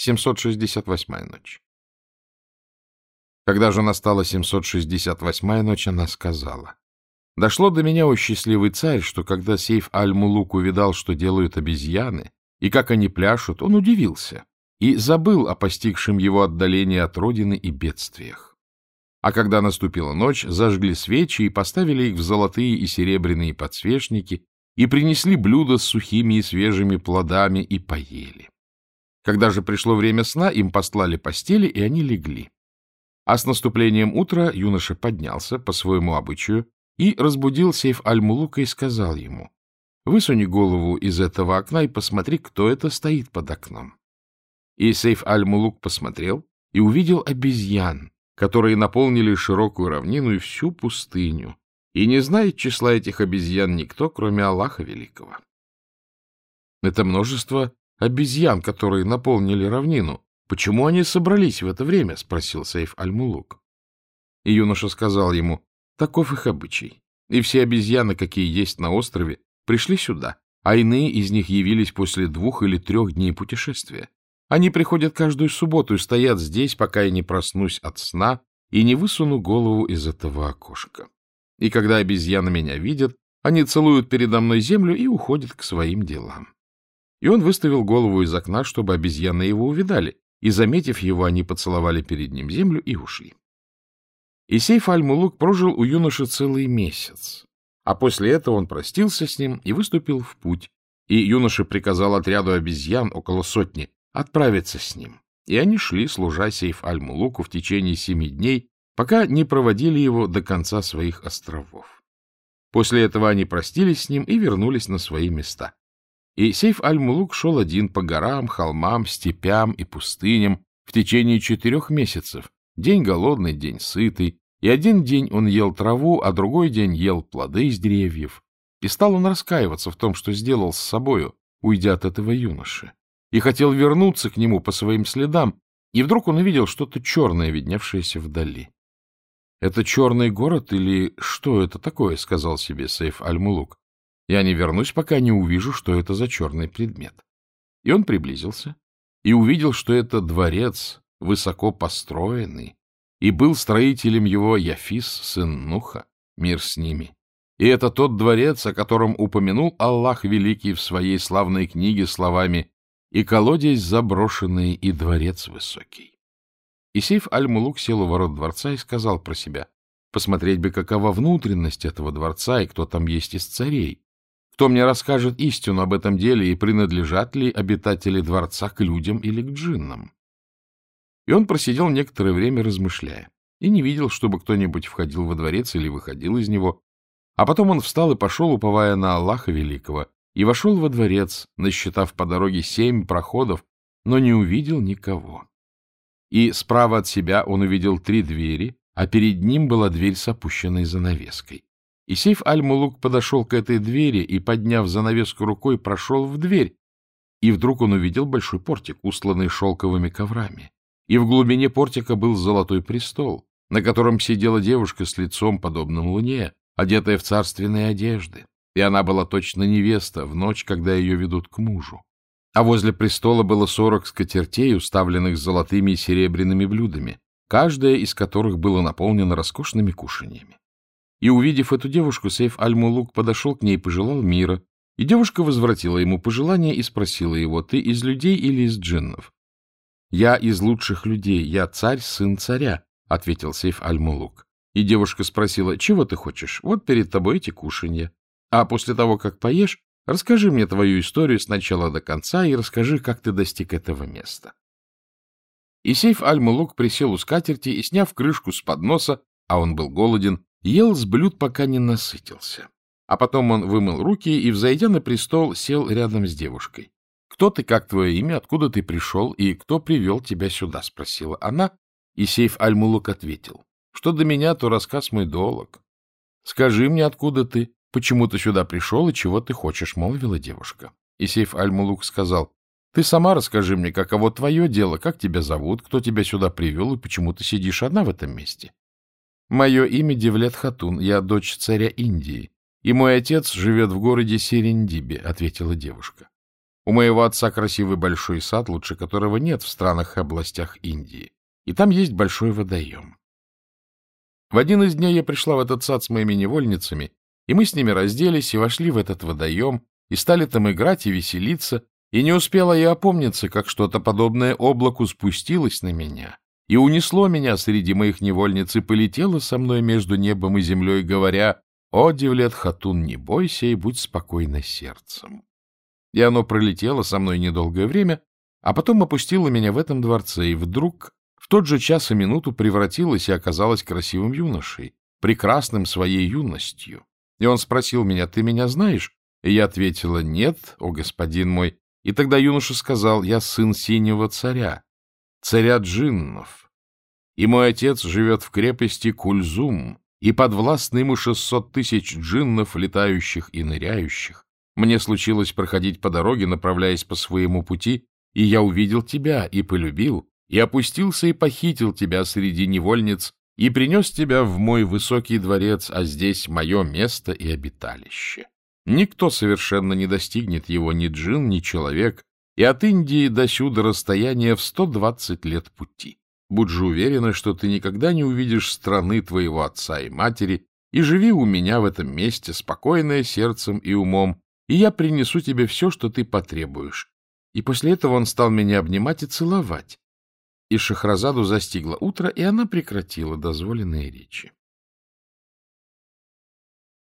768-я ночь. Когда же настала 768-я ночь, она сказала, «Дошло до меня, о счастливый царь, что когда Сейф Аль-Мулук увидал, что делают обезьяны, и как они пляшут, он удивился и забыл о постигшем его отдалении от родины и бедствиях. А когда наступила ночь, зажгли свечи и поставили их в золотые и серебряные подсвечники и принесли блюда с сухими и свежими плодами и поели. Когда же пришло время сна, им послали постели, и они легли. А с наступлением утра юноша поднялся по своему обычаю и разбудил Сейф Аль-Мулука и сказал ему, «Высуни голову из этого окна и посмотри, кто это стоит под окном». И Сейф Аль-Мулук посмотрел и увидел обезьян, которые наполнили широкую равнину и всю пустыню, и не знает числа этих обезьян никто, кроме Аллаха Великого. Это множество обезьян, которые наполнили равнину. Почему они собрались в это время? — спросил Сейф Аль-Мулук. И юноша сказал ему, таков их обычай. И все обезьяны, какие есть на острове, пришли сюда, а иные из них явились после двух или трех дней путешествия. Они приходят каждую субботу и стоят здесь, пока я не проснусь от сна и не высуну голову из этого окошка. И когда обезьяны меня видят, они целуют передо мной землю и уходят к своим делам. И он выставил голову из окна, чтобы обезьяны его увидали, и, заметив его, они поцеловали перед ним землю и ушли. И Сейф Аль-Мулук прожил у юноши целый месяц, а после этого он простился с ним и выступил в путь, и юноша приказал отряду обезьян, около сотни, отправиться с ним. И они шли, служа Сейф Аль-Мулуку в течение семи дней, пока не проводили его до конца своих островов. После этого они простились с ним и вернулись на свои места. И Сейф Аль-Мулук шел один по горам, холмам, степям и пустыням в течение четырех месяцев. День голодный, день сытый. И один день он ел траву, а другой день ел плоды из деревьев. И стал он раскаиваться в том, что сделал с собою, уйдя от этого юноши. И хотел вернуться к нему по своим следам, и вдруг он увидел что-то черное, видневшееся вдали. — Это черный город или что это такое? — сказал себе Сейф Аль-Мулук. Я не вернусь, пока не увижу, что это за черный предмет. И он приблизился и увидел, что это дворец, высоко построенный, и был строителем его Яфис, сын Нуха, мир с ними. И это тот дворец, о котором упомянул Аллах Великий в своей славной книге словами «И колодец заброшенный, и дворец высокий». Исейф Аль-Мулук сел у ворот дворца и сказал про себя, «Посмотреть бы, какова внутренность этого дворца и кто там есть из царей, кто мне расскажет истину об этом деле и принадлежат ли обитатели дворца к людям или к джиннам? И он просидел некоторое время, размышляя, и не видел, чтобы кто-нибудь входил во дворец или выходил из него. А потом он встал и пошел, уповая на Аллаха Великого, и вошел во дворец, насчитав по дороге семь проходов, но не увидел никого. И справа от себя он увидел три двери, а перед ним была дверь с опущенной занавеской. И Сейф Аль-Мулук подошел к этой двери и, подняв занавеску рукой, прошел в дверь. И вдруг он увидел большой портик, устланный шелковыми коврами. И в глубине портика был золотой престол, на котором сидела девушка с лицом, подобным луне, одетая в царственные одежды. И она была точно невеста в ночь, когда ее ведут к мужу. А возле престола было сорок скатертей, уставленных золотыми и серебряными блюдами, каждая из которых было наполнено роскошными кушаньями. И, увидев эту девушку, Сейф Аль-Мулук подошел к ней и пожелал мира. И девушка возвратила ему пожелание и спросила его, «Ты из людей или из джиннов?» «Я из лучших людей, я царь, сын царя», — ответил Сейф Аль-Мулук. И девушка спросила, «Чего ты хочешь? Вот перед тобой эти кушанья. А после того, как поешь, расскажи мне твою историю с начала до конца и расскажи, как ты достиг этого места». И Сейф Аль-Мулук присел у скатерти и, сняв крышку с подноса, а он был голоден, Ел с блюд, пока не насытился. А потом он вымыл руки и, взойдя на престол, сел рядом с девушкой. — Кто ты, как твое имя, откуда ты пришел и кто привел тебя сюда? — спросила она, и Сейф Аль-Мулук ответил. — Что до меня, то рассказ мой долг. — Скажи мне, откуда ты, почему ты сюда пришел и чего ты хочешь, — молвила девушка. И Сейф Аль-Мулук сказал, — Ты сама расскажи мне, каково твое дело, как тебя зовут, кто тебя сюда привел и почему ты сидишь одна в этом месте. — Мое имя Девлет Хатун, я дочь царя Индии, и мой отец живет в городе Серендибе, — ответила девушка. У моего отца красивый большой сад, лучше которого нет в странах и областях Индии. И там есть большой водоем. В один из дней я пришла в этот сад с моими невольницами, и мы с ними разделись и вошли в этот водоем, и стали там играть и веселиться, и не успела я опомниться, как что-то подобное облаку спустилось на меня и унесло меня среди моих невольниц и полетело со мной между небом и землей, говоря, «О, Девлет Хатун, не бойся и будь спокойно сердцем». И оно пролетело со мной недолгое время, а потом опустило меня в этом дворце, и вдруг в тот же час и минуту превратилось и оказалось красивым юношей, прекрасным своей юностью. И он спросил меня, «Ты меня знаешь?» И я ответила, «Нет, о господин мой». И тогда юноша сказал, «Я сын синего царя, царя джиннов. И мой отец живет в крепости Кульзум, и подвластны ему шестьсот тысяч джиннов, летающих и ныряющих. Мне случилось проходить по дороге, направляясь по своему пути, и я увидел тебя и полюбил, и опустился и похитил тебя среди невольниц, и принес тебя в мой высокий дворец, а здесь мое место и обиталище. Никто совершенно не достигнет его, ни джин, ни человек, и от Индии до сюда расстояние в 120 лет пути. Будь же уверена, что ты никогда не увидишь страны твоего отца и матери, и живи у меня в этом месте, спокойное сердцем и умом, и я принесу тебе все, что ты потребуешь. И после этого он стал меня обнимать и целовать. И Шахразаду застигло утро, и она прекратила дозволенные речи.